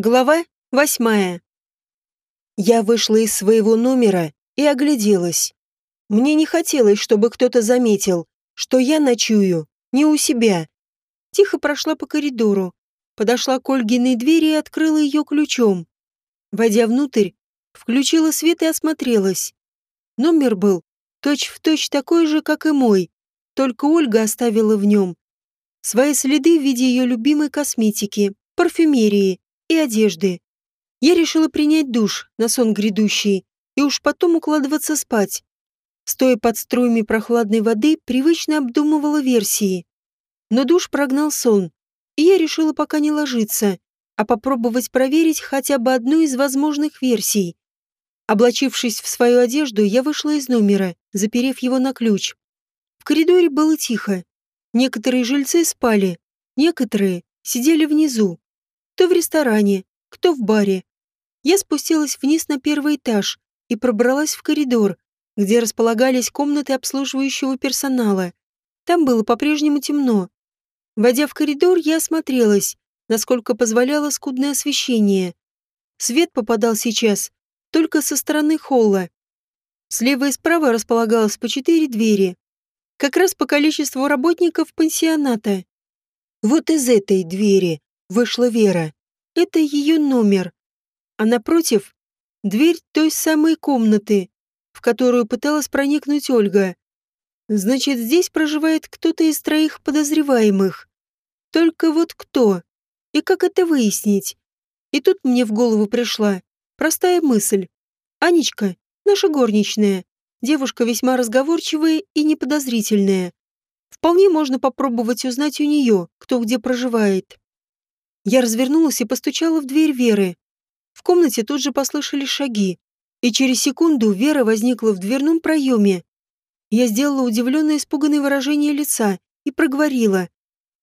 Глава восьмая. Я вышла из своего номера и огляделась. Мне не хотелось, чтобы кто-то заметил, что я ночую не у себя. Тихо прошла по коридору, подошла к Ольгиной двери и открыла ее ключом. Войдя внутрь, включила свет и осмотрелась. Номер был точь-в-точь точь такой же, как и мой, только Ольга оставила в нем свои следы в виде ее любимой косметики, парфюмерии и одежды. Я решила принять душ на сон грядущий и уж потом укладываться спать. Стоя под струями прохладной воды, привычно обдумывала версии. Но душ прогнал сон, и я решила пока не ложиться, а попробовать проверить хотя бы одну из возможных версий. Облачившись в свою одежду, я вышла из номера, заперев его на ключ. В коридоре было тихо. Некоторые жильцы спали, некоторые сидели внизу, кто в ресторане, кто в баре. Я спустилась вниз на первый этаж и пробралась в коридор, где располагались комнаты обслуживающего персонала. Там было по-прежнему темно. Войдя в коридор, я осмотрелась, насколько позволяло скудное освещение. Свет попадал сейчас только со стороны холла. Слева и справа располагалось по четыре двери. Как раз по количеству работников пансионата. Вот из этой двери вышла Вера. Это ее номер. А напротив — дверь той самой комнаты, в которую пыталась проникнуть Ольга. Значит, здесь проживает кто-то из троих подозреваемых. Только вот кто? И как это выяснить? И тут мне в голову пришла простая мысль. Анечка, наша горничная, девушка весьма разговорчивая и неподозрительная. Вполне можно попробовать узнать у нее, кто где проживает. Я развернулась и постучала в дверь Веры. В комнате тут же послышались шаги, и через секунду Вера возникла в дверном проеме. Я сделала удивленное испуганное выражение лица и проговорила.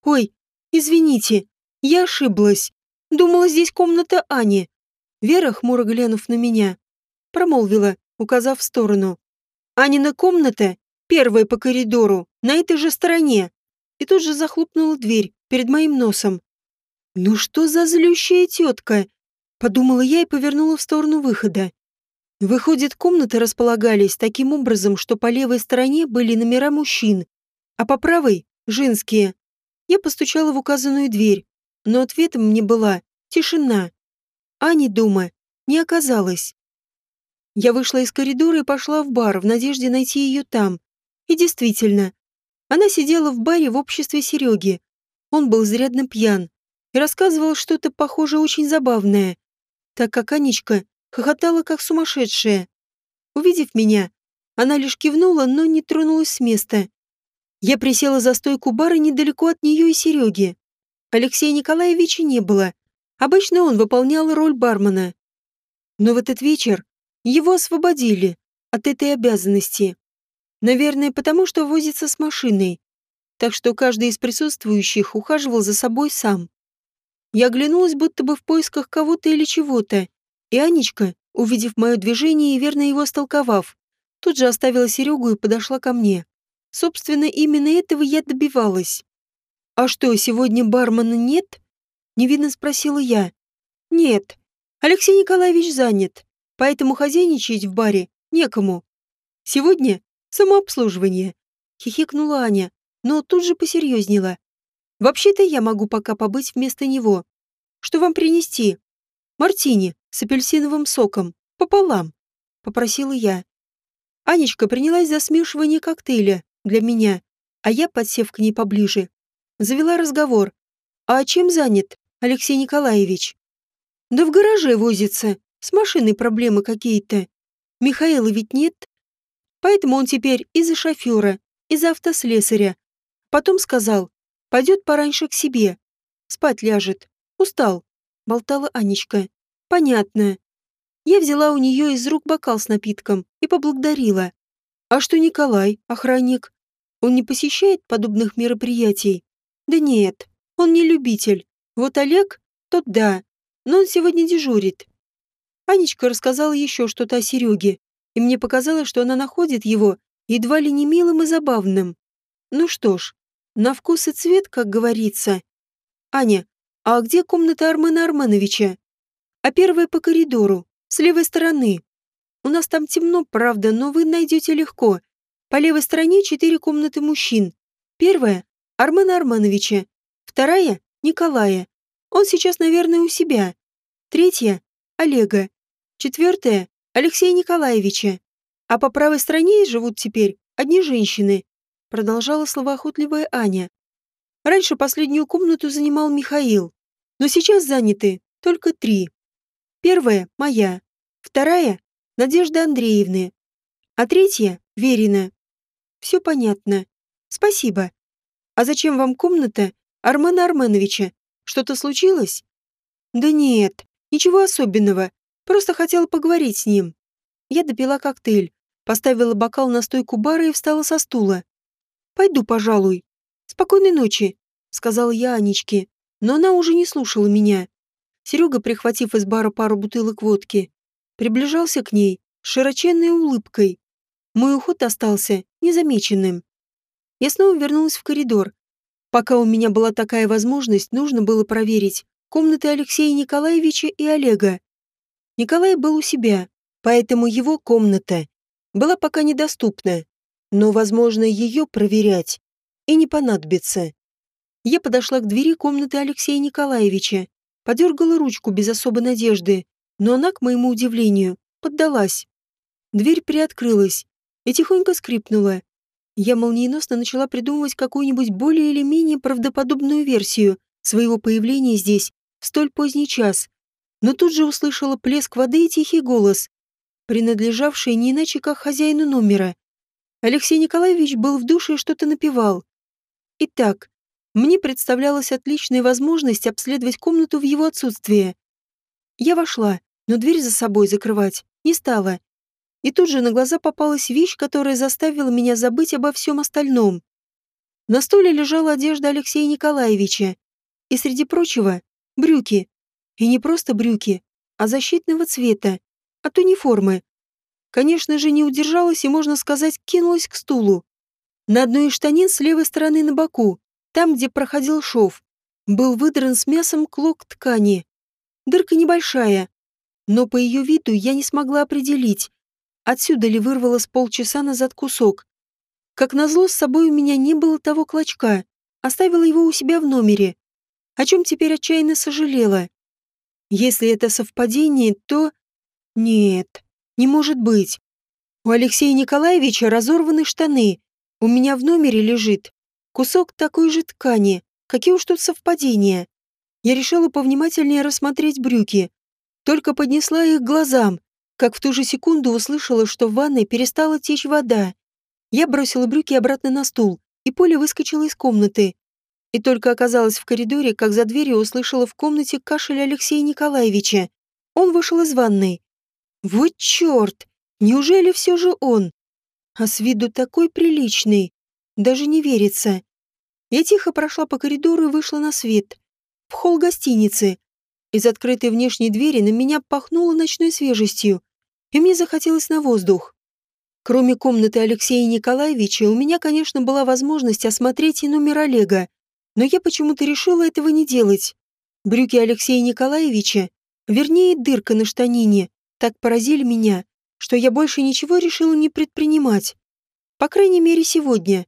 «Ой, извините, я ошиблась. Думала, здесь комната Ани». Вера, хмуро глянув на меня, промолвила, указав в сторону. «Анина комната, первая по коридору, на этой же стороне». И тут же захлопнула дверь перед моим носом. «Ну что за злющая тетка?» — подумала я и повернула в сторону выхода. Выходит, комнаты располагались таким образом, что по левой стороне были номера мужчин, а по правой — женские. Я постучала в указанную дверь, но ответом мне была тишина. Ани дома не оказалось. Я вышла из коридора и пошла в бар в надежде найти ее там. И действительно, она сидела в баре в обществе Сереги. Он был изрядно пьян и рассказывал что-то, похоже, очень забавное, так как Анечка хохотала как сумасшедшая. Увидев меня, она лишь кивнула, но не тронулась с места. Я присела за стойку бара недалеко от нее и Сереги. Алексея Николаевича не было. Обычно он выполнял роль бармена. Но в этот вечер его освободили от этой обязанности. Наверное, потому что возится с машиной. Так что каждый из присутствующих ухаживал за собой сам. Я оглянулась будто бы в поисках кого-то или чего-то, и Анечка, увидев мое движение и верно его истолковав, тут же оставила Серегу и подошла ко мне. Собственно, именно этого я добивалась. «А что, сегодня бармена нет?» — невинно спросила я. «Нет. Алексей Николаевич занят, поэтому хозяйничать в баре некому. Сегодня самообслуживание», — хихикнула Аня, но тут же посерьезнела. Вообще-то я могу пока побыть вместо него. Что вам принести? Мартини с апельсиновым соком. Пополам. Попросила я. Анечка принялась за смешивание коктейля для меня, а я, подсев к ней поближе, завела разговор. «А чем занят, Алексей Николаевич?» «Да в гараже возится. С машиной проблемы какие-то. Михаила ведь нет. Поэтому он теперь и за шофера, и за автослесаря. Потом сказал, Пойдет пораньше к себе. Спать ляжет. Устал. Болтала Анечка. Понятно. Я взяла у нее из рук бокал с напитком и поблагодарила. А что Николай, охранник? Он не посещает подобных мероприятий? Да нет, он не любитель. Вот Олег, тот да, но он сегодня дежурит. Анечка рассказала еще что-то о Сереге, и мне показалось, что она находит его едва ли не милым и забавным. Ну что ж, на вкус и цвет, как говорится. Аня, а где комната Армена Арменовича? а первая по коридору, с левой стороны. У нас там темно, правда, но вы найдете легко. По левой стороне четыре комнаты мужчин. Первая — Армена Армановича. Вторая — Николая. Он сейчас, наверное, у себя. Третья — Олега. Четвертая — Алексея Николаевича. А по правой стороне живут теперь одни женщины. Продолжала словоохотливая Аня. Раньше последнюю комнату занимал Михаил, но сейчас заняты только три. Первая — моя, вторая — Надежда Андреевны, а третья — Верина. Все понятно. Спасибо. А зачем вам комната Армена Арменовича? Что-то случилось? Да нет, ничего особенного. Просто хотела поговорить с ним. Я допила коктейль, поставила бокал на стойку бара и встала со стула. «Пойду, пожалуй. Спокойной ночи», — сказала я Анечке, но она уже не слушала меня. Серега, прихватив из бара пару бутылок водки, приближался к ней с широченной улыбкой. Мой уход остался незамеченным. Я снова вернулась в коридор. Пока у меня была такая возможность, нужно было проверить комнаты Алексея Николаевича и Олега. Николай был у себя, поэтому его комната была пока недоступна, но, возможно, ее проверять и не понадобится. Я подошла к двери комнаты Алексея Николаевича Подергала ручку без особой надежды, но она, к моему удивлению, поддалась. Дверь приоткрылась и тихонько скрипнула. Я молниеносно начала придумывать какую-нибудь более или менее правдоподобную версию своего появления здесь в столь поздний час, но тут же услышала плеск воды и тихий голос, принадлежавший не иначе как хозяину номера. Алексей Николаевич был в душе и что-то напевал. Итак, мне представлялась отличная возможность обследовать комнату в его отсутствие. Я вошла, но дверь за собой закрывать не стала. И тут же на глаза попалась вещь, которая заставила меня забыть обо всем остальном. На столе лежала одежда Алексея Николаевича. И среди прочего — брюки. И не просто брюки, а защитного цвета, от униформы. Конечно же, не удержалась и, можно сказать, кинулась к стулу. На одной из штанин с левой стороны на боку там, где проходил шов, был выдран с мясом клок ткани. Дырка небольшая, но по ее виду я не смогла определить, отсюда ли вырвала с полчаса назад кусок. Как назло, с собой у меня не было того клочка, оставила его у себя в номере, о чем теперь отчаянно сожалела. Если это совпадение, то... Нет, не может быть. У Алексея Николаевича разорваны штаны, у меня в номере лежит Кусок такой же ткани. Какие уж тут совпадения. Я решила повнимательнее рассмотреть брюки. Только поднесла их глазам, как в ту же секунду услышала, что в ванной перестала течь вода. Я бросила брюки обратно на стул, и Поля выскочила из комнаты. И только оказалась в коридоре, как за дверью услышала в комнате кашель Алексея Николаевича. Он вышел из ванной. Вот черт! Неужели все же он? А с виду такой приличный. Даже не верится. Я тихо прошла по коридору и вышла на свет. В холл гостиницы. Из открытой внешней двери на меня пахнуло ночной свежестью, и мне захотелось на воздух. Кроме комнаты Алексея Николаевича, у меня, конечно, была возможность осмотреть и номер Олега, но я почему-то решила этого не делать. Брюки Алексея Николаевича, вернее, дырка на штанине, так поразили меня, что я больше ничего решила не предпринимать. По крайней мере, сегодня.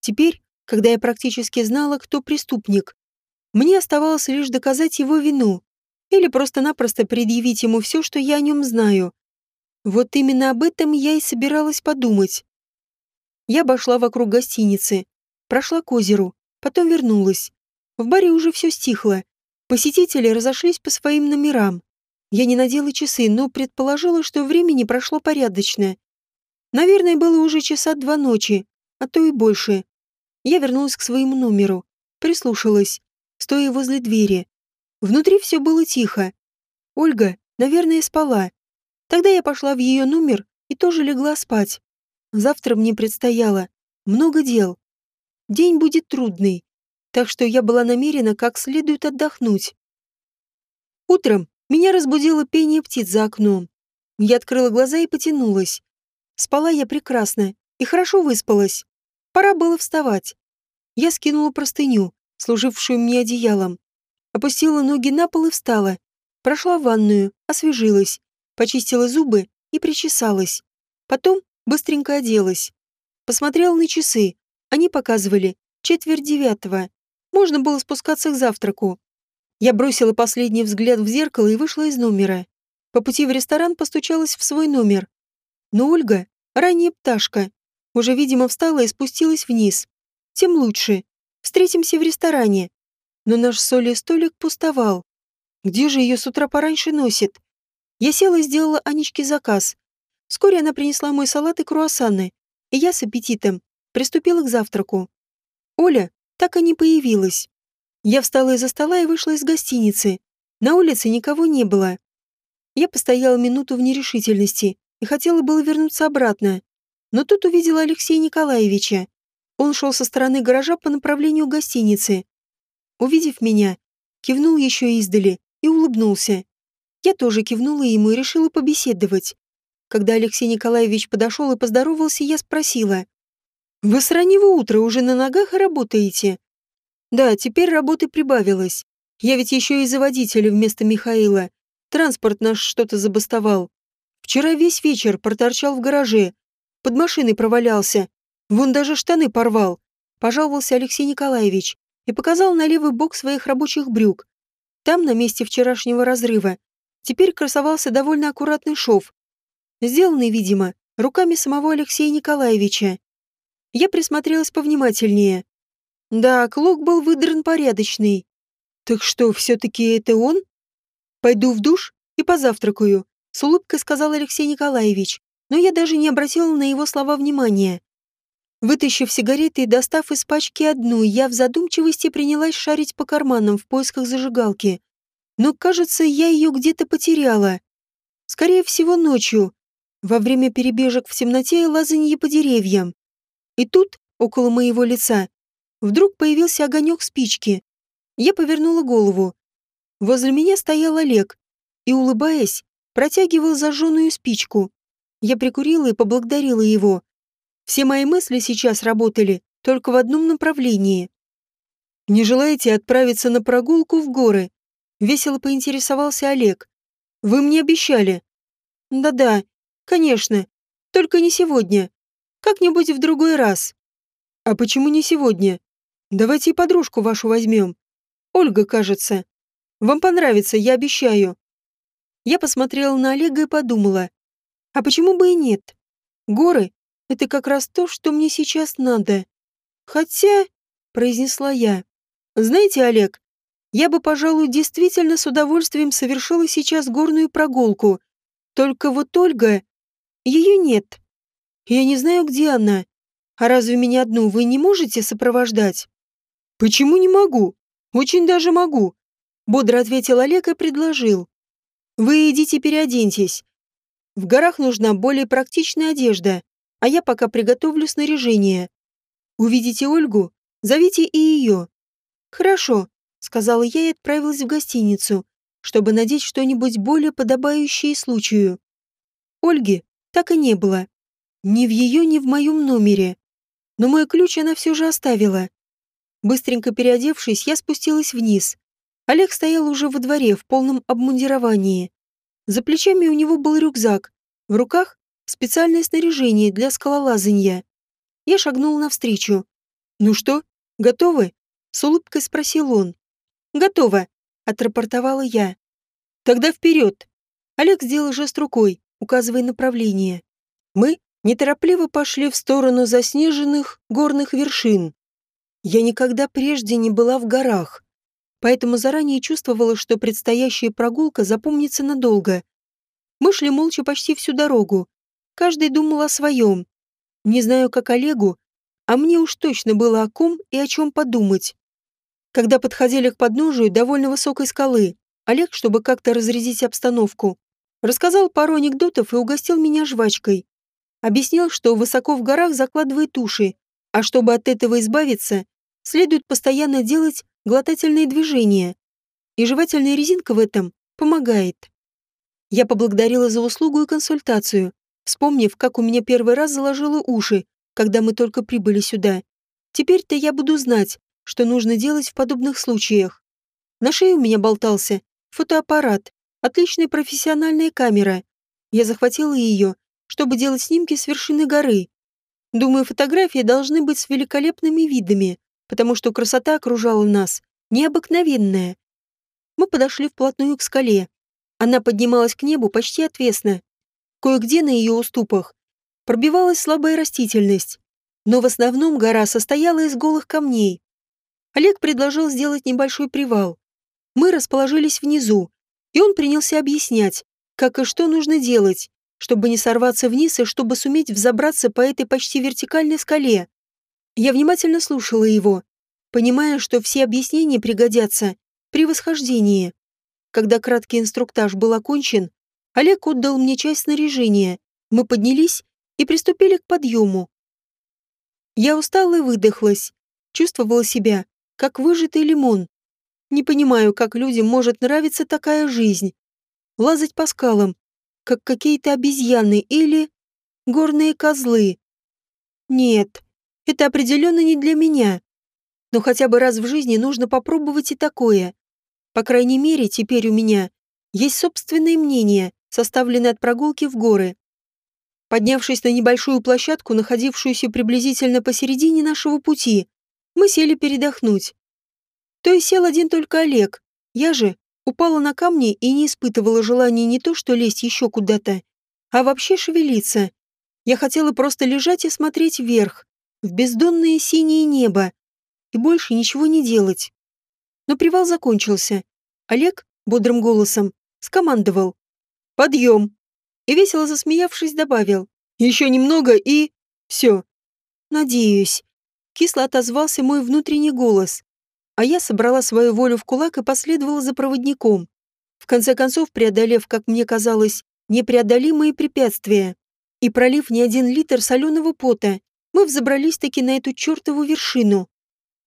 Теперь, когда я практически знала, кто преступник. Мне оставалось лишь доказать его вину или просто-напросто предъявить ему все, что я о нем знаю. Вот именно об этом я и собиралась подумать. Я обошла вокруг гостиницы, прошла к озеру, потом вернулась. В баре уже все стихло. Посетители разошлись по своим номерам. Я не надела часы, но предположила, что времени прошло порядочно. Наверное, было уже часа два ночи, а то и больше. Я вернулась к своему номеру, прислушалась, стоя возле двери. Внутри все было тихо. Ольга, наверное, спала. Тогда я пошла в ее номер и тоже легла спать. Завтра мне предстояло много дел. День будет трудный, так что я была намерена как следует отдохнуть. Утром меня разбудило пение птиц за окном. Я открыла глаза и потянулась. Спала я прекрасно и хорошо выспалась. Пора было вставать. Я скинула простыню, служившую мне одеялом, опустила ноги на пол и встала. Прошла в ванную, освежилась, почистила зубы и причесалась. Потом быстренько оделась. Посмотрела на часы. Они показывали четверть девятого. Можно было спускаться к завтраку. Я бросила последний взгляд в зеркало и вышла из номера. По пути в ресторан постучалась в свой номер. Но Ольга, ранняя пташка, уже, видимо, встала и спустилась вниз. Тем лучше. Встретимся в ресторане. Но наш соли столик пустовал. Где же ее с утра пораньше носит? Я села и сделала Анечке заказ. Вскоре она принесла мой салат и круассаны, и я с аппетитом приступила к завтраку. Оля так и не появилась. Я встала из-за стола и вышла из гостиницы. На улице никого не было. Я постояла минуту в нерешительности и хотела было вернуться обратно. Но тут увидела Алексея Николаевича. Он шел со стороны гаража по направлению гостиницы. Увидев меня, кивнул еще издали и улыбнулся. Я тоже кивнула ему и решила побеседовать. Когда Алексей Николаевич подошел и поздоровался, я спросила. «Вы с раннего утра уже на ногах работаете?» «Да, теперь работы прибавилось. Я ведь еще и за водителя вместо Михаила. Транспорт наш что-то забастовал. Вчера весь вечер проторчал в гараже. Под машиной провалялся. Вон даже штаны порвал. Пожаловался Алексей Николаевич и показал на левый бок своих рабочих брюк. Там, на месте вчерашнего разрыва, теперь красовался довольно аккуратный шов. Сделанный, видимо, руками самого Алексея Николаевича. Я присмотрелась повнимательнее. Да, клок был выдран порядочный. Так что, все-таки это он? Пойду в душ и позавтракаю, с улыбкой сказал Алексей Николаевич, но я даже не обратила на его слова внимания. Вытащив сигареты и достав из пачки одну, я в задумчивости принялась шарить по карманам в поисках зажигалки. Но, кажется, я ее где-то потеряла. Скорее всего, ночью, во время перебежек в темноте и лазанье по деревьям. И тут, около моего лица, вдруг появился огонек спички. Я повернула голову. Возле меня стоял Олег и, улыбаясь, протягивал зажженную спичку. Я прикурила и поблагодарила его. Все мои мысли сейчас работали только в одном направлении. «Не желаете отправиться на прогулку в горы?» Весело поинтересовался Олег. «Вы мне обещали». «Да-да, конечно. Только не сегодня. Как-нибудь в другой раз». «А почему не сегодня? Давайте и подружку вашу возьмем. Ольга, кажется. Вам понравится, я обещаю. Я посмотрела на Олега и подумала, а почему бы и нет? Горы — это как раз то, что мне сейчас надо. Хотя, — произнесла я, — знаете, Олег, я бы, пожалуй, действительно с удовольствием совершила сейчас горную прогулку. Только вот Ольга... Ее нет. Я не знаю, где она. А разве меня одну вы не можете сопровождать? Почему не могу? Очень даже могу. Бодро ответил Олег и предложил. Вы идите переоденьтесь. В горах нужна более практичная одежда, а я пока приготовлю снаряжение. Увидите Ольгу, зовите и ее. Хорошо, сказала я и отправилась в гостиницу, чтобы надеть что-нибудь более подобающее случаю. Ольги так и не было. Ни в ее, ни в моем номере. Но мой ключ она все же оставила. Быстренько переодевшись, я спустилась вниз. Олег стоял уже во дворе в полном обмундировании. За плечами у него был рюкзак, в руках специальное снаряжение для скалолазания. Я шагнул навстречу. «Ну что, готовы?» — с улыбкой спросил он. «Готово», — отрапортовала я. «Тогда вперед!» Олег сделал жест рукой, указывая направление. Мы неторопливо пошли в сторону заснеженных горных вершин. Я никогда прежде не была в горах, поэтому заранее чувствовала, что предстоящая прогулка запомнится надолго. Мы шли молча почти всю дорогу. Каждый думал о своем. Не знаю, как Олегу, а мне уж точно было о ком и о чем подумать. Когда подходили к подножию довольно высокой скалы, Олег, чтобы как-то разрядить обстановку, рассказал пару анекдотов и угостил меня жвачкой. Объяснил, что высоко в горах закладывает уши, а чтобы от этого избавиться, следует постоянно делать глотательные движения. И жевательная резинка в этом помогает. Я поблагодарила за услугу и консультацию, вспомнив, как у меня первый раз заложило уши, когда мы только прибыли сюда. Теперь-то я буду знать, что нужно делать в подобных случаях. На шее у меня болтался фотоаппарат, Отличная профессиональная камера. Я захватила ее, чтобы делать снимки с вершины горы. Думаю, фотографии должны быть с великолепными видами, потому что красота окружала нас, необыкновенная. Мы подошли вплотную к скале. Она поднималась к небу почти отвесно. Кое-где на ее уступах пробивалась слабая растительность, но в основном гора состояла из голых камней. Олег предложил сделать небольшой привал. Мы расположились внизу, и он принялся объяснять, как и что нужно делать, чтобы не сорваться вниз и чтобы суметь взобраться по этой почти вертикальной скале. Я внимательно слушала его, понимая, что все объяснения пригодятся при восхождении. Когда краткий инструктаж был окончен, Олег отдал мне часть снаряжения. Мы поднялись и приступили к подъему. Я устала и выдохлась, чувствовала себя, как выжатый лимон. Не понимаю, как людям может нравиться такая жизнь. Лазать по скалам, как какие-то обезьяны или горные козлы. Нет, это определенно не для меня. Но хотя бы раз в жизни нужно попробовать и такое. По крайней мере, теперь у меня есть собственное мнение, составленное от прогулки в горы. Поднявшись на небольшую площадку, находившуюся приблизительно посередине нашего пути, мы сели передохнуть. То и сел один только Олег. Я же упала на камни и не испытывала желания не то что лезть еще куда-то, а вообще шевелиться. Я хотела просто лежать и смотреть вверх, в бездонное синее небо, и больше ничего не делать. Но привал закончился. Олег, бодрым голосом, скомандовал. «Подъем!» И весело засмеявшись, добавил. «Еще немного и... все». «Надеюсь». Кисло отозвался мой внутренний голос а я собрала свою волю в кулак и последовала за проводником. В конце концов, преодолев, как мне казалось, непреодолимые препятствия и пролив не один литр соленого пота, мы взобрались-таки на эту чертову вершину.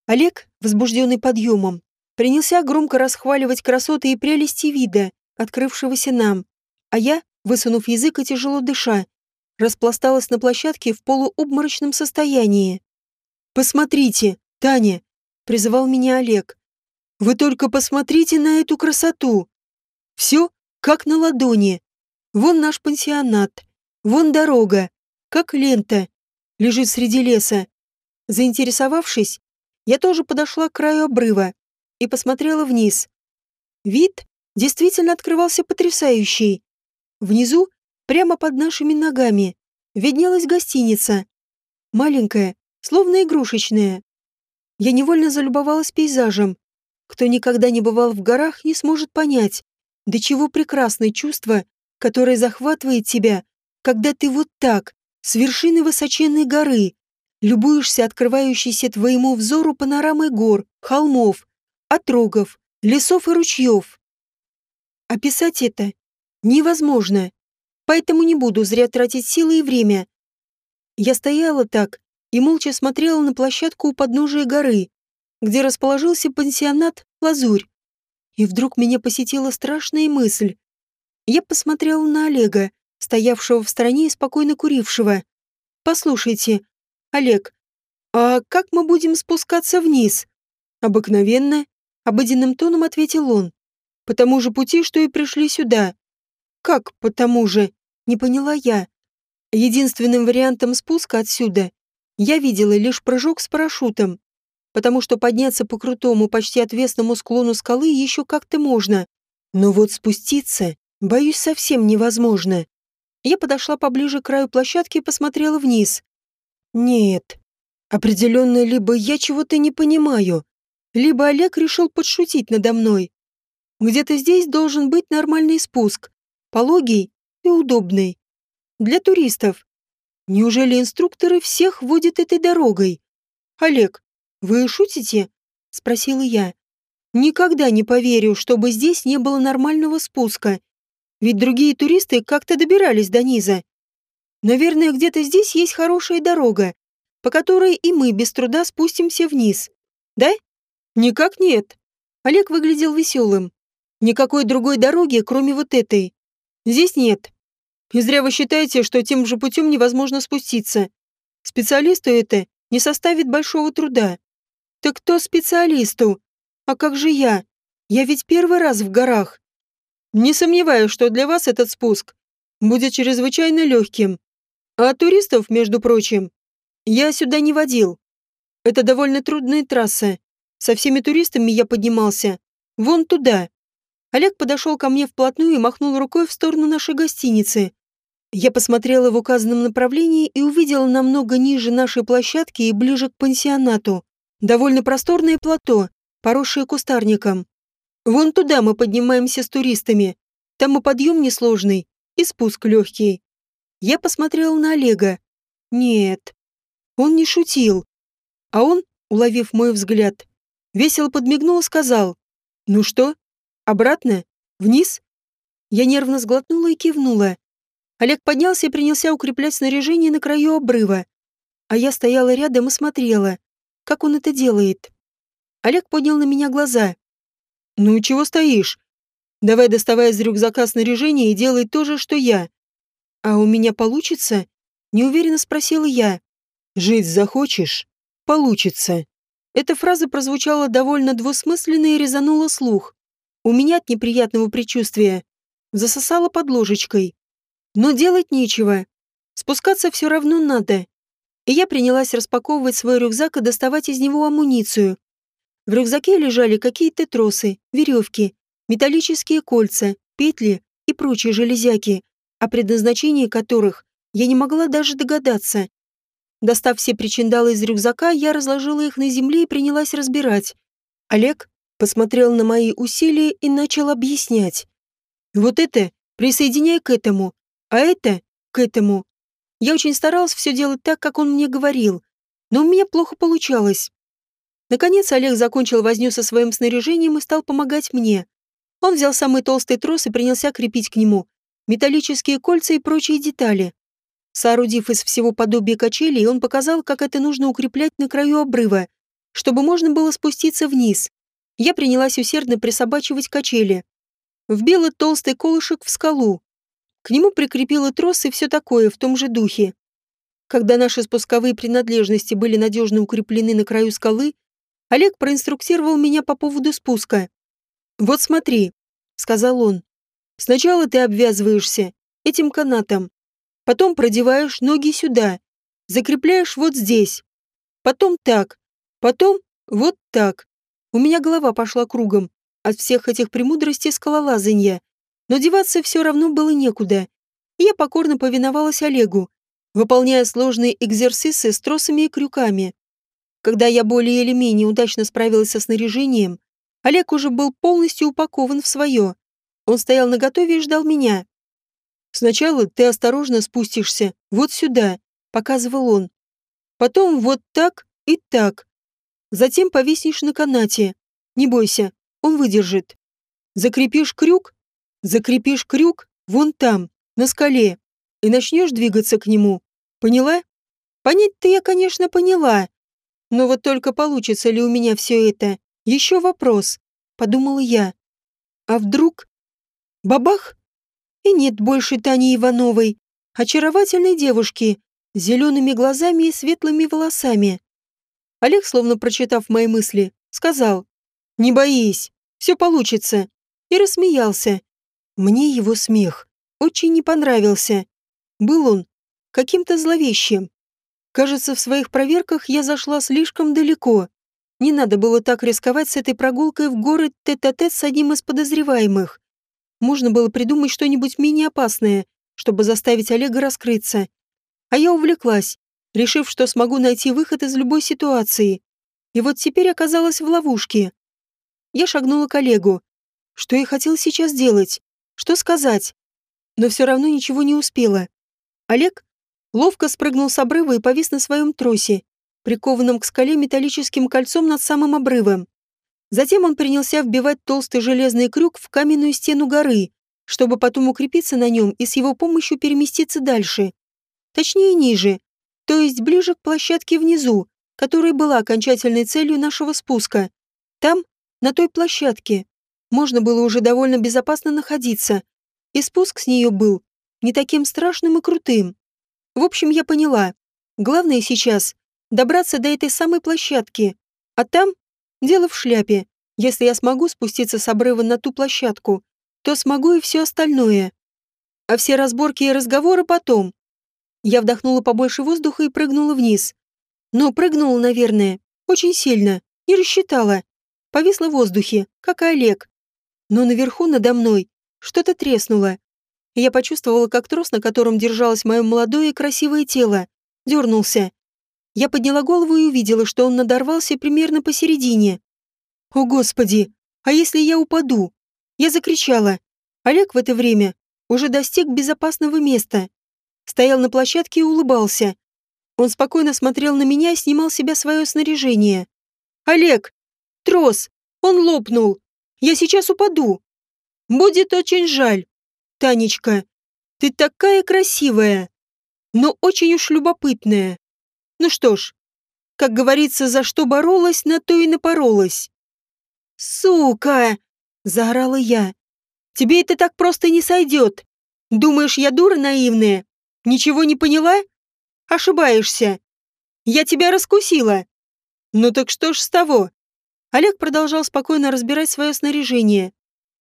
Олег, возбужденный подъемом, принялся громко расхваливать красоты и прелести вида, открывшегося нам, а я, высунув язык и тяжело дыша, распласталась на площадке в полуобморочном состоянии. «Посмотрите, Таня, призывал меня Олег. Вы только посмотрите на эту красоту. Все как на ладони. Вон наш пансионат, вон дорога, как лента, лежит среди леса. Заинтересовавшись, я тоже подошла к краю обрыва и посмотрела вниз. Вид действительно открывался потрясающий. Внизу, прямо под нашими ногами, виднелась гостиница. Маленькая, словно игрушечная. Я невольно залюбовалась пейзажем. Кто никогда не бывал в горах, не сможет понять, до чего прекрасное чувство, которое захватывает тебя, когда ты вот так, с вершины высоченной горы, любуешься открывающейся твоему взору панорамой гор, холмов, отрогов, лесов и ручьев. Описать это невозможно, поэтому не буду зря тратить силы и время. Я стояла так, и молча смотрела на площадку у подножия горы, где расположился пансионат «Лазурь». И вдруг меня посетила страшная мысль. Я посмотрела на Олега, стоявшего в стороне и спокойно курившего. «Послушайте, Олег, а как мы будем спускаться вниз?» «Обыкновенно», — обыденным тоном ответил он. «По тому же пути, что и пришли сюда». «Как по тому же?» — не поняла я. Единственным вариантом спуска отсюда я видела лишь прыжок с парашютом, потому что подняться по крутому, почти отвесному склону скалы еще как-то можно. Но вот спуститься, боюсь, совсем невозможно. Я подошла поближе к краю площадки и посмотрела вниз. Нет, определенно либо я чего-то не понимаю, либо Олег решил подшутить надо мной. Где-то здесь должен быть нормальный спуск, пологий и удобный. Для туристов, Неужели инструкторы всех водят этой дорогой? Олег, вы шутите? Спросила я. Никогда не поверю, чтобы здесь не было нормального спуска. Ведь другие туристы как-то добирались до низа. Наверное, где-то здесь есть хорошая дорога, по которой и мы без труда спустимся вниз. Да? Никак нет. Олег выглядел веселым. Никакой другой дороги, кроме вот этой. Здесь нет. И зря вы считаете, что тем же путем невозможно спуститься. Специалисту это не составит большого труда. Так кто специалисту? А как же я? Я ведь первый раз в горах. Не сомневаюсь, что для вас этот спуск будет чрезвычайно легким. А туристов, между прочим, я сюда не водил. Это довольно трудная трасса. Со всеми туристами я поднимался. Вон туда. Олег подошел ко мне вплотную и махнул рукой в сторону нашей гостиницы. Я посмотрела в указанном направлении и увидела намного ниже нашей площадки и ближе к пансионату. Довольно просторное плато, поросшее кустарником. Вон туда мы поднимаемся с туристами. Там и подъем несложный, и спуск легкий. Я посмотрела на Олега. Нет, он не шутил. А он, уловив мой взгляд, весело подмигнул и сказал. «Ну что, обратно? Вниз?» Я нервно сглотнула и кивнула. Олег поднялся и принялся укреплять снаряжение на краю обрыва. А я стояла рядом и смотрела, как он это делает. Олег поднял на меня глаза. «Ну и чего стоишь? Давай доставай из рюкзака снаряжение и делай то же, что я». «А у меня получится?» Неуверенно спросила я. «Жить захочешь? Получится». Эта фраза прозвучала довольно двусмысленно и резанула слух. У меня от неприятного предчувствия засосало под ложечкой. Но делать нечего. Спускаться все равно надо. И я принялась распаковывать свой рюкзак и доставать из него амуницию. В рюкзаке лежали какие-то тросы, веревки, металлические кольца, петли и прочие железяки, о предназначении которых я не могла даже догадаться. Достав все причиндалы из рюкзака, я разложила их на земле и принялась разбирать. Олег посмотрел на мои усилия и начал объяснять. «Вот это присоединяй к этому, а это к этому». Я очень старалась все делать так, как он мне говорил, но у меня плохо получалось. Наконец Олег закончил возню со своим снаряжением и стал помогать мне. Он взял самый толстый трос и принялся крепить к нему металлические кольца и прочие детали. Соорудив из всего подобие качелей, он показал, как это нужно укреплять на краю обрыва, чтобы можно было спуститься вниз. Я принялась усердно присобачивать качели. Вбила толстый колышек в скалу. К нему прикрепила трос и все такое в том же духе. Когда наши спусковые принадлежности были надежно укреплены на краю скалы, Олег проинструктировал меня по поводу спуска. «Вот смотри», — сказал он. «Сначала ты обвязываешься этим канатом, потом продеваешь ноги сюда, закрепляешь вот здесь, потом так, потом вот так. У меня голова пошла кругом от всех этих премудростей скалолазанья, но деваться все равно было некуда. Я покорно повиновалась Олегу, выполняя сложные экзерсисы с тросами и крюками. Когда я более или менее удачно справилась со снаряжением, Олег уже был полностью упакован в свое. Он стоял наготове и ждал меня. «Сначала ты осторожно спустишься вот сюда», — показывал он. «Потом вот так и так. Затем повиснешь на канате. Не бойся, он выдержит. Закрепишь крюк, закрепишь крюк вон там, на скале, и начнешь двигаться к нему. Поняла? Понять-то я, конечно, поняла. Но вот только получится ли у меня все это? Еще вопрос, подумала я. А вдруг... Бабах! И нет больше Тани Ивановой, очаровательной девушки, с зелеными глазами и светлыми волосами. Олег, словно прочитав мои мысли, сказал, «Не боись, все получится», и рассмеялся. Мне его смех очень не понравился. Был он каким-то зловещим. Кажется, в своих проверках я зашла слишком далеко. Не надо было так рисковать с этой прогулкой в город тет-а-тет -тет с одним из подозреваемых. Можно было придумать что-нибудь менее опасное, чтобы заставить Олега раскрыться. А я увлеклась, решив, что смогу найти выход из любой ситуации. И вот теперь оказалась в ловушке. Я шагнула к Олегу. Что я хотел сейчас делать? Что сказать? Но все равно ничего не успела. Олег ловко спрыгнул с обрыва и повис на своем тросе, прикованном к скале металлическим кольцом над самым обрывом. Затем он принялся вбивать толстый железный крюк в каменную стену горы, чтобы потом укрепиться на нем и с его помощью переместиться дальше. Точнее, ниже, то есть ближе к площадке внизу, которая была окончательной целью нашего спуска. Там, на той площадке, можно было уже довольно безопасно находиться, и спуск с нее был не таким страшным и крутым. В общем, я поняла. Главное сейчас — добраться до этой самой площадки. А там — дело в шляпе. Если я смогу спуститься с обрыва на ту площадку, то смогу и все остальное. А все разборки и разговоры потом. Я вдохнула побольше воздуха и прыгнула вниз. Но прыгнула, наверное, очень сильно, не рассчитала. Повисла в воздухе, как и Олег. Но наверху надо мной что-то треснуло. Я почувствовала, как трос, на котором держалось мое молодое и красивое тело, дернулся. Я подняла голову и увидела, что он надорвался примерно посередине. «О, Господи! А если я упаду?» Я закричала. Олег в это время уже достиг безопасного места. Стоял на площадке и улыбался. Он спокойно смотрел на меня и снимал с себя свое снаряжение. «Олег! Трос! Он лопнул! Я сейчас упаду! Будет очень жаль! Танечка, ты такая красивая, но очень уж любопытная!» Ну что ж, как говорится, за что боролась, на то и напоролась. «Сука!» — заорала я. «Тебе это так просто не сойдет. Думаешь, я дура наивная? Ничего не поняла? Ошибаешься. Я тебя раскусила. Ну так что ж с того?» Олег продолжал спокойно разбирать свое снаряжение.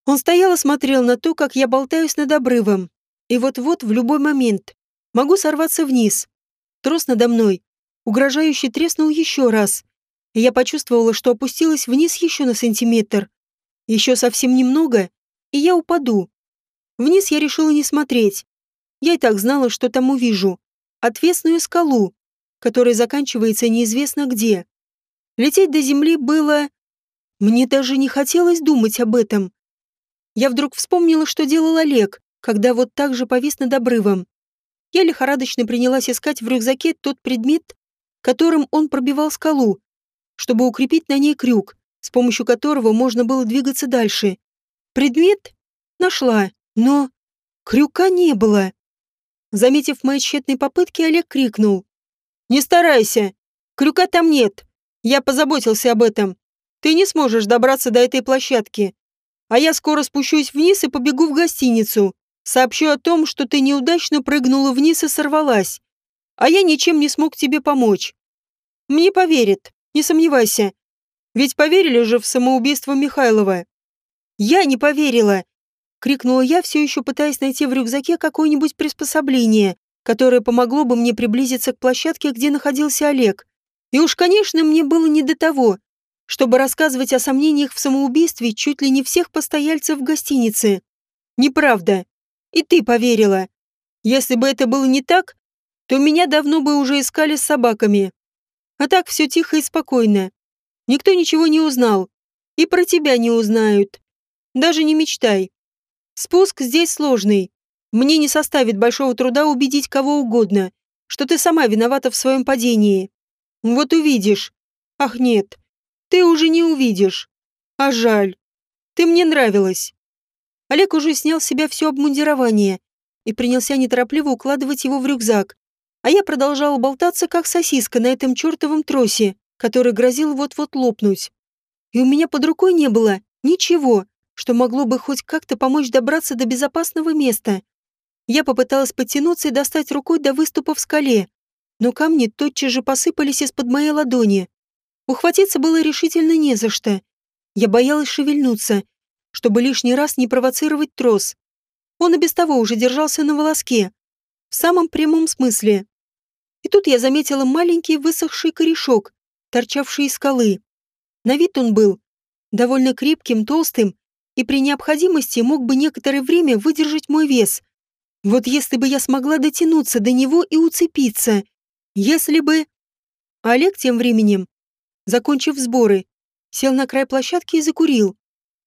Он стоял и смотрел на то, как я болтаюсь над обрывом. И вот-вот, в любой момент, могу сорваться вниз. Трос надо мной угрожающе треснул еще раз. И я почувствовала, что опустилась вниз еще на сантиметр. Еще совсем немного, и я упаду. Вниз я решила не смотреть. Я и так знала, что там увижу. Отвесную скалу, которая заканчивается неизвестно где. Лететь до земли было... Мне даже не хотелось думать об этом. Я вдруг вспомнила, что делал Олег, когда вот так же повис над обрывом. Я лихорадочно принялась искать в рюкзаке тот предмет, которым он пробивал скалу, чтобы укрепить на ней крюк, с помощью которого можно было двигаться дальше. Предмет нашла, но крюка не было. Заметив мои тщетные попытки, Олег крикнул. «Не старайся! Крюка там нет! Я позаботился об этом. Ты не сможешь добраться до этой площадки. А я скоро спущусь вниз и побегу в гостиницу. Сообщу о том, что ты неудачно прыгнула вниз и сорвалась а я ничем не смог тебе помочь. Мне поверят, не сомневайся. Ведь поверили же в самоубийство Михайлова. Я не поверила, крикнула я, все еще пытаясь найти в рюкзаке какое-нибудь приспособление, которое помогло бы мне приблизиться к площадке, где находился Олег. И уж, конечно, мне было не до того, чтобы рассказывать о сомнениях в самоубийстве чуть ли не всех постояльцев в гостинице. Неправда. И ты поверила. Если бы это было не так, то меня давно бы уже искали с собаками. А так все тихо и спокойно. Никто ничего не узнал. И про тебя не узнают. Даже не мечтай. Спуск здесь сложный. Мне не составит большого труда убедить кого угодно, что ты сама виновата в своем падении. Вот увидишь. Ах нет, ты уже не увидишь. А жаль. Ты мне нравилась. Олег уже снял с себя все обмундирование и принялся неторопливо укладывать его в рюкзак, а я продолжала болтаться, как сосиска на этом чертовом тросе, который грозил вот-вот лопнуть. И у меня под рукой не было ничего, что могло бы хоть как-то помочь добраться до безопасного места. Я попыталась подтянуться и достать рукой до выступа в скале, но камни тотчас же посыпались из-под моей ладони. Ухватиться было решительно не за что. Я боялась шевельнуться, чтобы лишний раз не провоцировать трос. Он и без того уже держался на волоске. В самом прямом смысле. И тут я заметила маленький высохший корешок, торчавший из скалы. На вид он был довольно крепким, толстым, и при необходимости мог бы некоторое время выдержать мой вес. Вот если бы я смогла дотянуться до него и уцепиться. Если бы... Олег тем временем, закончив сборы, сел на край площадки и закурил.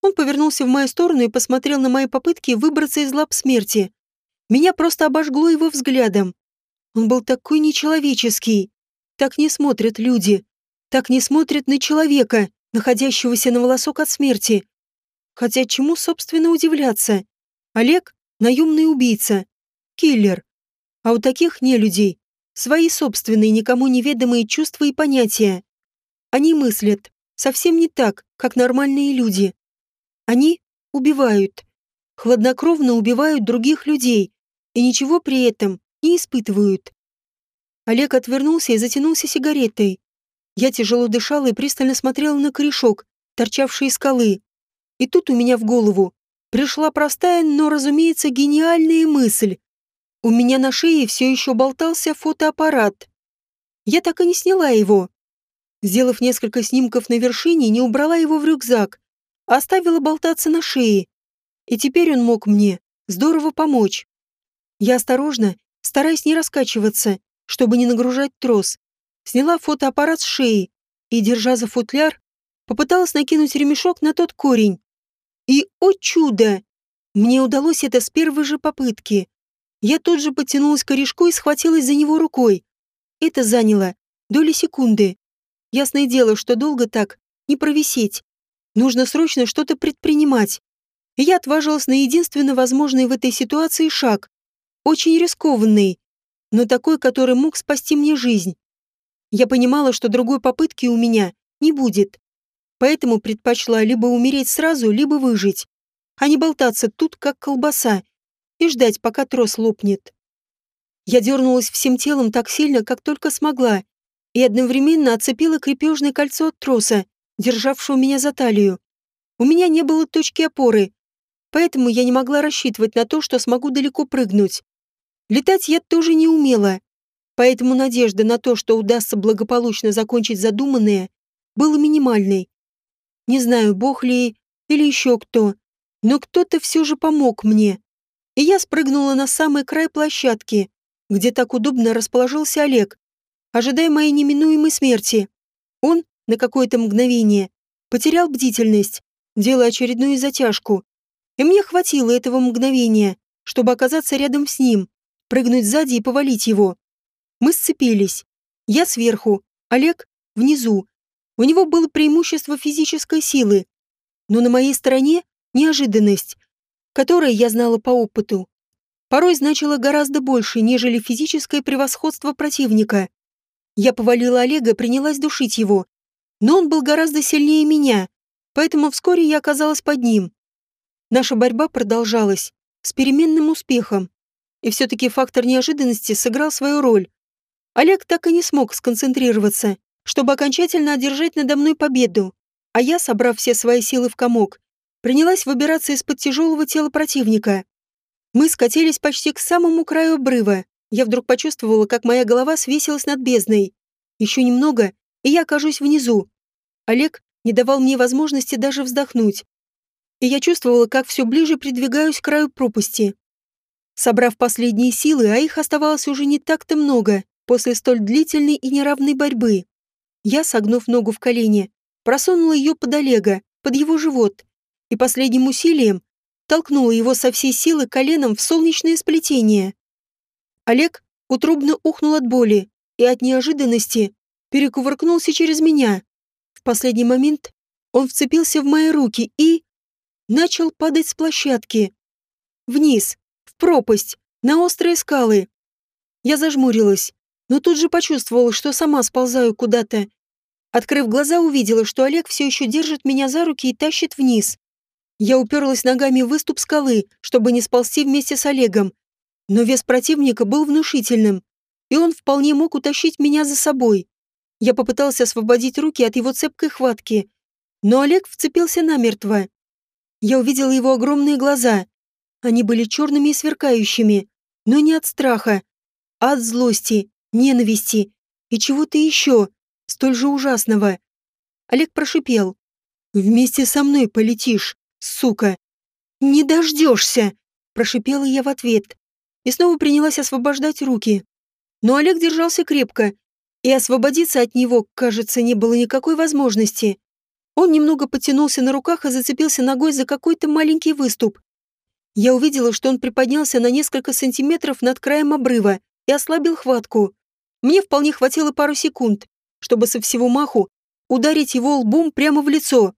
Он повернулся в мою сторону и посмотрел на мои попытки выбраться из лап смерти. Меня просто обожгло его взглядом. Он был такой нечеловеческий. Так не смотрят люди. Так не смотрят на человека, находящегося на волосок от смерти. Хотя чему, собственно, удивляться? Олег — наемный убийца. Киллер. А у таких не людей свои собственные никому неведомые чувства и понятия. Они мыслят совсем не так, как нормальные люди. Они убивают. Хладнокровно убивают других людей. И ничего при этом не испытывают. Олег отвернулся и затянулся сигаретой. Я тяжело дышала и пристально смотрела на корешок, торчавший из скалы. И тут у меня в голову пришла простая, но, разумеется, гениальная мысль. У меня на шее все еще болтался фотоаппарат. Я так и не сняла его. Сделав несколько снимков на вершине, не убрала его в рюкзак, а оставила болтаться на шее. И теперь он мог мне здорово помочь. Я осторожно, стараясь не раскачиваться, чтобы не нагружать трос, сняла фотоаппарат с шеи и, держа за футляр, попыталась накинуть ремешок на тот корень. И, о чудо! Мне удалось это с первой же попытки. Я тут же потянулась к корешку и схватилась за него рукой. Это заняло доли секунды. Ясное дело, что долго так не провисеть. Нужно срочно что-то предпринимать. И я отважилась на единственно возможный в этой ситуации шаг. Очень рискованный, но такой, который мог спасти мне жизнь. Я понимала, что другой попытки у меня не будет. Поэтому предпочла либо умереть сразу, либо выжить, а не болтаться тут, как колбаса, и ждать, пока трос лопнет. Я дернулась всем телом так сильно, как только смогла, и одновременно отцепила крепежное кольцо от троса, державшего меня за талию. У меня не было точки опоры, поэтому я не могла рассчитывать на то, что смогу далеко прыгнуть. Летать я тоже не умела, поэтому надежда на то, что удастся благополучно закончить задуманное, была минимальной. Не знаю, бог ли или еще кто, но кто-то все же помог мне. И я спрыгнула на самый край площадки, где так удобно расположился Олег, ожидая моей неминуемой смерти. Он, на какое-то мгновение, потерял бдительность, делая очередную затяжку. И мне хватило этого мгновения, чтобы оказаться рядом с ним, прыгнуть сзади и повалить его. Мы сцепились. Я сверху, Олег внизу. У него было преимущество физической силы, но на моей стороне неожиданность, которая, я знала по опыту, порой значила гораздо больше, нежели физическое превосходство противника. Я повалила Олега принялась душить его, но он был гораздо сильнее меня, поэтому вскоре я оказалась под ним. Наша борьба продолжалась с переменным успехом. И все-таки фактор неожиданности сыграл свою роль. Олег так и не смог сконцентрироваться, чтобы окончательно одержать надо мной победу. А я, собрав все свои силы в комок, принялась выбираться из-под тяжелого тела противника. Мы скатились почти к самому краю обрыва. Я вдруг почувствовала, как моя голова свесилась над бездной. Еще немного, и я окажусь внизу. Олег не давал мне возможности даже вздохнуть. И я чувствовала, как все ближе придвигаюсь к краю пропасти. Собрав последние силы, а их оставалось уже не так-то много после столь длительной и неравной борьбы, я, согнув ногу в колени, просунула ее под Олега, под его живот, и последним усилием толкнула его со всей силы коленом в солнечное сплетение. Олег утробно ухнул от боли и от неожиданности перекувыркнулся через меня. В последний момент он вцепился в мои руки и... начал падать с площадки. Вниз, пропасть, на острые скалы. Я зажмурилась, но тут же почувствовала, что сама сползаю куда-то. Открыв глаза, увидела, что Олег все еще держит меня за руки и тащит вниз. Я уперлась ногами в выступ скалы, чтобы не сползти вместе с Олегом. Но вес противника был внушительным, и он вполне мог утащить меня за собой. Я попытался освободить руки от его цепкой хватки, но Олег вцепился намертво. Я увидела его огромные глаза, они были черными и сверкающими, но не от страха, а от злости, ненависти и чего-то еще, столь же ужасного. Олег прошипел. «Вместе со мной полетишь, сука!» «Не дождешься!» – прошипела я в ответ. И снова принялась освобождать руки. Но Олег держался крепко, и освободиться от него, кажется, не было никакой возможности. Он немного потянулся на руках и зацепился ногой за какой-то маленький выступ. Я увидела, что он приподнялся на несколько сантиметров над краем обрыва и ослабил хватку. Мне вполне хватило пару секунд, чтобы со всего маху ударить его лбом прямо в лицо.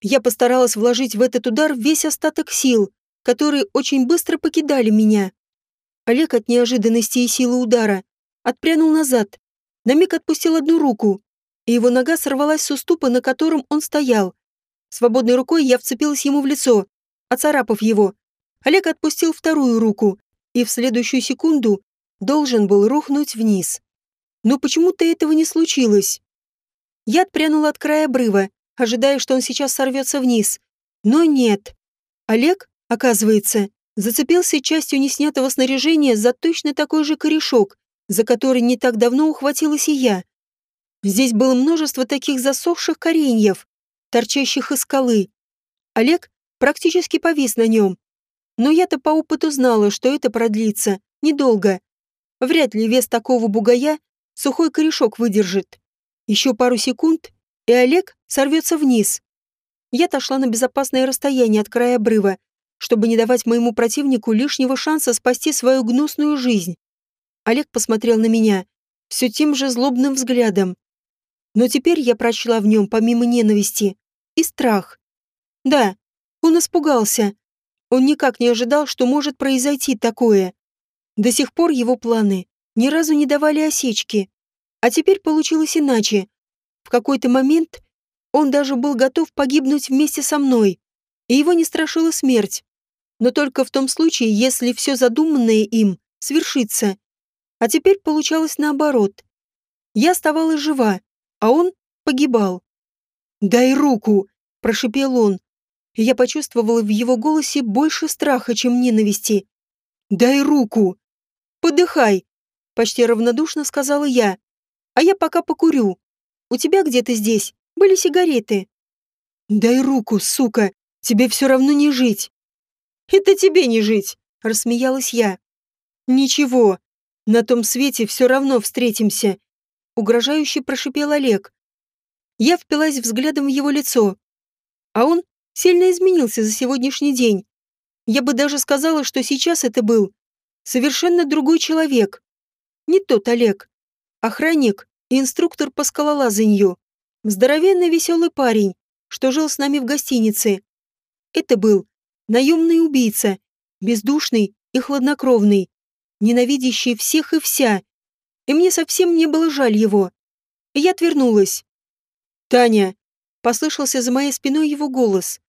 Я постаралась вложить в этот удар весь остаток сил, которые очень быстро покидали меня. Олег от неожиданности и силы удара отпрянул назад, на миг отпустил одну руку, и его нога сорвалась с уступа, на котором он стоял. Свободной рукой я вцепилась ему в лицо, оцарапав его, Олег отпустил вторую руку и в следующую секунду должен был рухнуть вниз. Но почему-то этого не случилось. Я отпрянула от края обрыва, ожидая, что он сейчас сорвется вниз. Но нет. Олег оказывается, зацепился частью неснятого снаряжения за точно такой же корешок, за который не так давно ухватилась и я. Здесь было множество таких засохших кореньев, торчащих из скалы. Олег практически повис на нем. Но я-то по опыту знала, что это продлится недолго. Вряд ли вес такого бугая сухой корешок выдержит. Еще пару секунд, и Олег сорвется вниз. Я отошла на безопасное расстояние от края обрыва, чтобы не давать моему противнику лишнего шанса спасти свою гнусную жизнь. Олег посмотрел на меня все тем же злобным взглядом. Но теперь я прочла в нем, помимо ненависти, и страх. Да, он испугался. Он никак не ожидал, что может произойти такое. До сих пор его планы ни разу не давали осечки. А теперь получилось иначе. В какой-то момент он даже был готов погибнуть вместе со мной, и его не страшила смерть. Но только в том случае, если все задуманное им свершится. А теперь получалось наоборот. Я оставалась жива, а он погибал. «Дай руку!» – прошипел он. я почувствовала в его голосе больше страха, чем ненависти. «Дай руку!» «Подыхай!» – почти равнодушно сказала я. «А я пока покурю. У тебя где-то здесь были сигареты». «Дай руку, сука! Тебе все равно не жить!» «Это тебе не жить!» – рассмеялась я. «Ничего, на том свете все равно встретимся», — угрожающе прошипел Олег. Я впилась взглядом в его лицо. А он сильно изменился за сегодняшний день. Я бы даже сказала, что сейчас это был совершенно другой человек. Не тот Олег. Охранник и инструктор по скалолазанию. Здоровенный веселый парень, что жил с нами в гостинице. Это был наемный убийца, бездушный и хладнокровный ненавидящий всех и вся. И мне совсем не было жаль его. я отвернулась. «Таня!» — послышался за моей спиной его голос.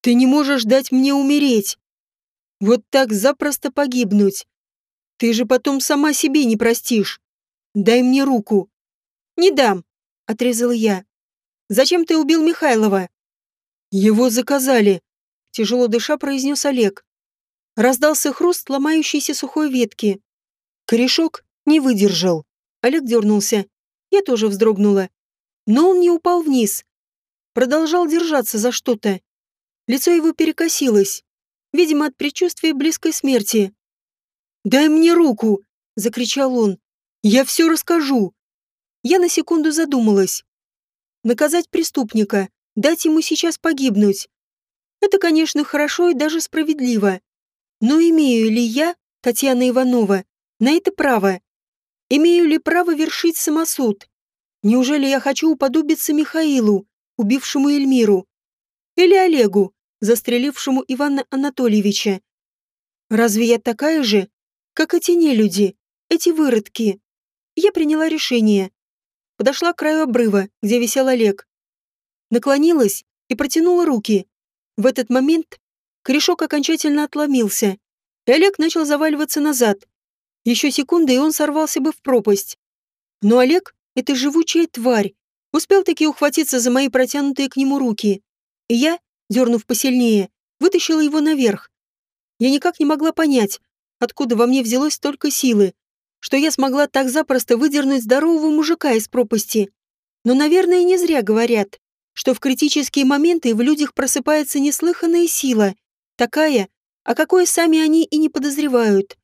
«Ты не можешь дать мне умереть! Вот так запросто погибнуть! Ты же потом сама себе не простишь! Дай мне руку!» «Не дам!» — отрезала я. «Зачем ты убил Михайлова?» «Его заказали!» — тяжело дыша произнес Олег. Раздался хруст ломающейся сухой ветки. Корешок не выдержал. Олег дернулся. Я тоже вздрогнула. Но он не упал вниз. Продолжал держаться за что-то. Лицо его перекосилось. Видимо, от предчувствия близкой смерти. «Дай мне руку!» — закричал он. «Я все расскажу!» Я на секунду задумалась. Наказать преступника, дать ему сейчас погибнуть. Это, конечно, хорошо и даже справедливо. Но имею ли я, Татьяна Иванова, на это право? Имею ли право вершить самосуд? Неужели я хочу уподобиться Михаилу, убившему Эльмиру? Или Олегу, застрелившему Ивана Анатольевича? Разве я такая же, как эти нелюди, эти выродки? Я приняла решение. Подошла к краю обрыва, где висел Олег. Наклонилась и протянула руки. В этот момент Корешок окончательно отломился, и Олег начал заваливаться назад. Еще секунды, и он сорвался бы в пропасть. Но Олег, это живучая тварь, успел таки ухватиться за мои протянутые к нему руки. И я, дернув посильнее, вытащила его наверх. Я никак не могла понять, откуда во мне взялось столько силы, что я смогла так запросто выдернуть здорового мужика из пропасти. Но, наверное, не зря говорят, что в критические моменты в людях просыпается неслыханная сила — Такая, о какой сами они и не подозревают.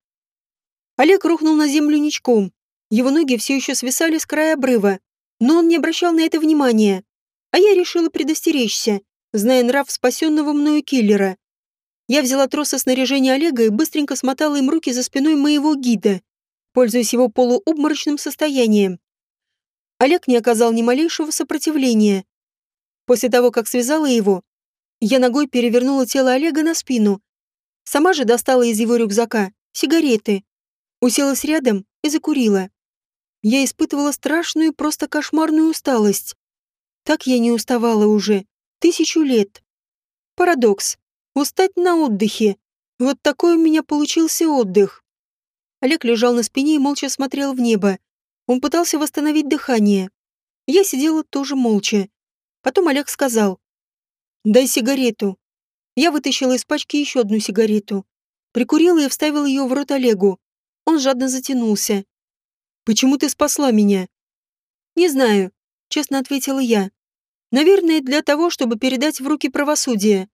Олег рухнул на землю ничком. Его ноги все еще свисали с края обрыва, но он не обращал на это внимания. А я решила предостеречься, зная нрав спасенного мною киллера. Я взяла тросы снаряжения Олега и быстренько смотала им руки за спиной моего гида, пользуясь его полуобморочным состоянием. Олег не оказал ни малейшего сопротивления. После того, как связала его, я ногой перевернула тело Олега на спину. Сама же достала из его рюкзака сигареты. Уселась рядом и закурила. Я испытывала страшную, просто кошмарную усталость. Так я не уставала уже. Тысячу лет. Парадокс. Устать на отдыхе. Вот такой у меня получился отдых. Олег лежал на спине и молча смотрел в небо. Он пытался восстановить дыхание. Я сидела тоже молча. Потом Олег сказал. Дай сигарету. Я вытащила из пачки еще одну сигарету. Прикурила и вставила ее в рот Олегу. Он жадно затянулся. «Почему ты спасла меня?» «Не знаю», — честно ответила я. «Наверное, для того, чтобы передать в руки правосудия».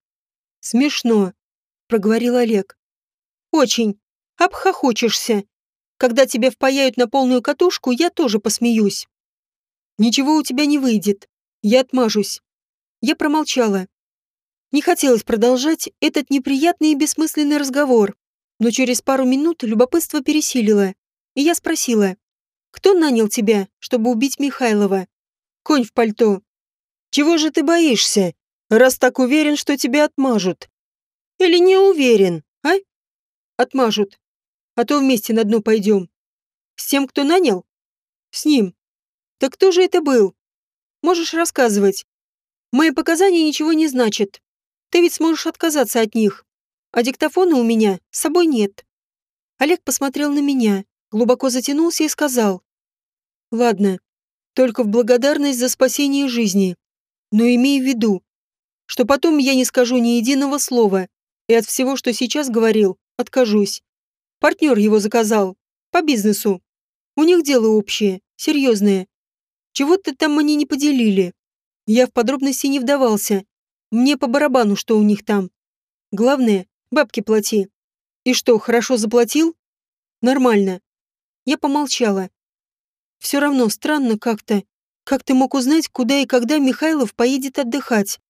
«Смешно», — проговорил Олег. «Очень. Обхохочешься. Когда тебя впаяют на полную катушку, я тоже посмеюсь». «Ничего у тебя не выйдет. Я отмажусь». Я промолчала. Не хотелось продолжать этот неприятный и бессмысленный разговор, но через пару минут любопытство пересилило, и я спросила, «Кто нанял тебя, чтобы убить Михайлова?» «Конь в пальто». «Чего же ты боишься, раз так уверен, что тебя отмажут?» «Или не уверен, а?» «Отмажут. А то вместе на дно пойдем». «С тем, кто нанял?» «С ним». «Так кто же это был?» «Можешь рассказывать. Мои показания ничего не значат. Ты ведь сможешь отказаться от них. А диктофона у меня с собой нет. Олег посмотрел на меня, глубоко затянулся и сказал. Ладно, только в благодарность за спасение жизни. Но имей в виду, что потом я не скажу ни единого слова, и от всего, что сейчас говорил, откажусь. Партнер его заказал. По бизнесу. У них дело общее, серьезное. Чего-то там они не поделили. Я в подробности не вдавался, мне по барабану, что у них там. Главное, бабки плати. И что, хорошо заплатил? Нормально. Я помолчала. Все равно странно как-то. Как ты мог узнать, куда и когда Михайлов поедет отдыхать?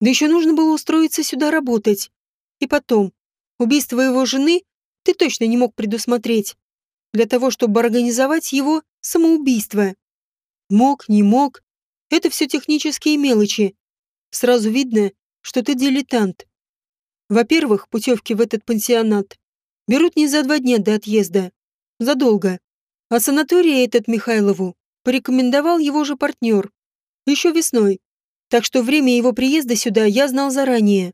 Да еще нужно было устроиться сюда работать. И потом, убийство его жены ты точно не мог предусмотреть. Для того, чтобы организовать его самоубийство. Мог, не мог. Это все технические мелочи, Сразу видно, что ты дилетант. Во-первых, путевки в этот пансионат берут не за два дня до отъезда, задолго. А санаторий этот Михайлову порекомендовал его же партнер. Еще весной. Так что время его приезда сюда я знал заранее.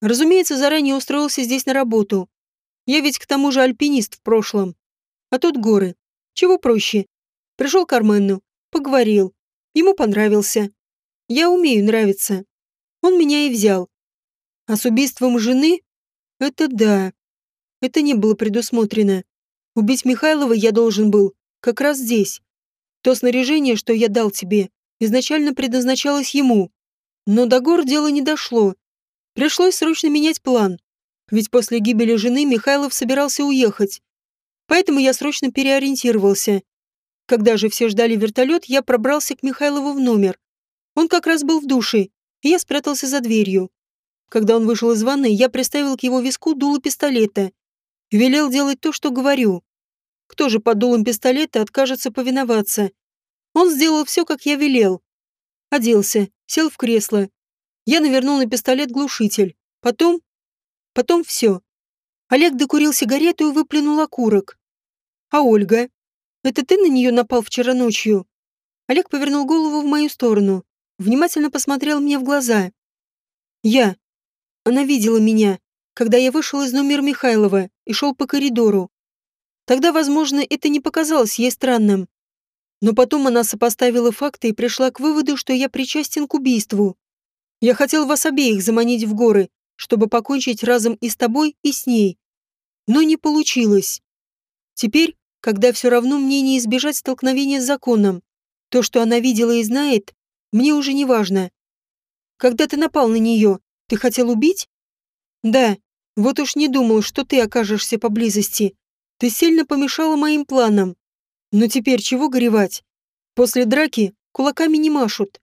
Разумеется, заранее устроился здесь на работу. Я ведь к тому же альпинист в прошлом. А тут горы. Чего проще. Пришел к Армену, поговорил. Ему понравился. Я умею нравиться. Он меня и взял. А с убийством жены? Это да. Это не было предусмотрено. Убить Михайлова я должен был как раз здесь. То снаряжение, что я дал тебе, изначально предназначалось ему. Но до гор дело не дошло. Пришлось срочно менять план. Ведь после гибели жены Михайлов собирался уехать. Поэтому я срочно переориентировался. Когда же все ждали вертолет, я пробрался к Михайлову в номер. Он как раз был в душе, и я спрятался за дверью. Когда он вышел из ванной, я приставил к его виску дуло пистолета велел делать то, что говорю. Кто же под дулом пистолета откажется повиноваться? Он сделал все, как я велел. Оделся, сел в кресло. Я навернул на пистолет глушитель. Потом... Потом все. Олег докурил сигарету и выплюнул окурок. «А Ольга? Это ты на нее напал вчера ночью?» Олег повернул голову в мою сторону внимательно посмотрел мне в глаза. Я. Она видела меня, когда я вышел из номера Михайлова и шел по коридору. Тогда, возможно, это не показалось ей странным. Но потом она сопоставила факты и пришла к выводу, что я причастен к убийству. Я хотел вас обеих заманить в горы, чтобы покончить разом и с тобой, и с ней. Но не получилось. Теперь, когда все равно мне не избежать столкновения с законом, то, что она видела и знает, мне уже не важно. Когда ты напал на нее, ты хотел убить? Да. Вот уж не думал, что ты окажешься поблизости. Ты сильно помешала моим планам. Но теперь чего горевать? После драки кулаками не машут.